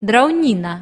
драўніна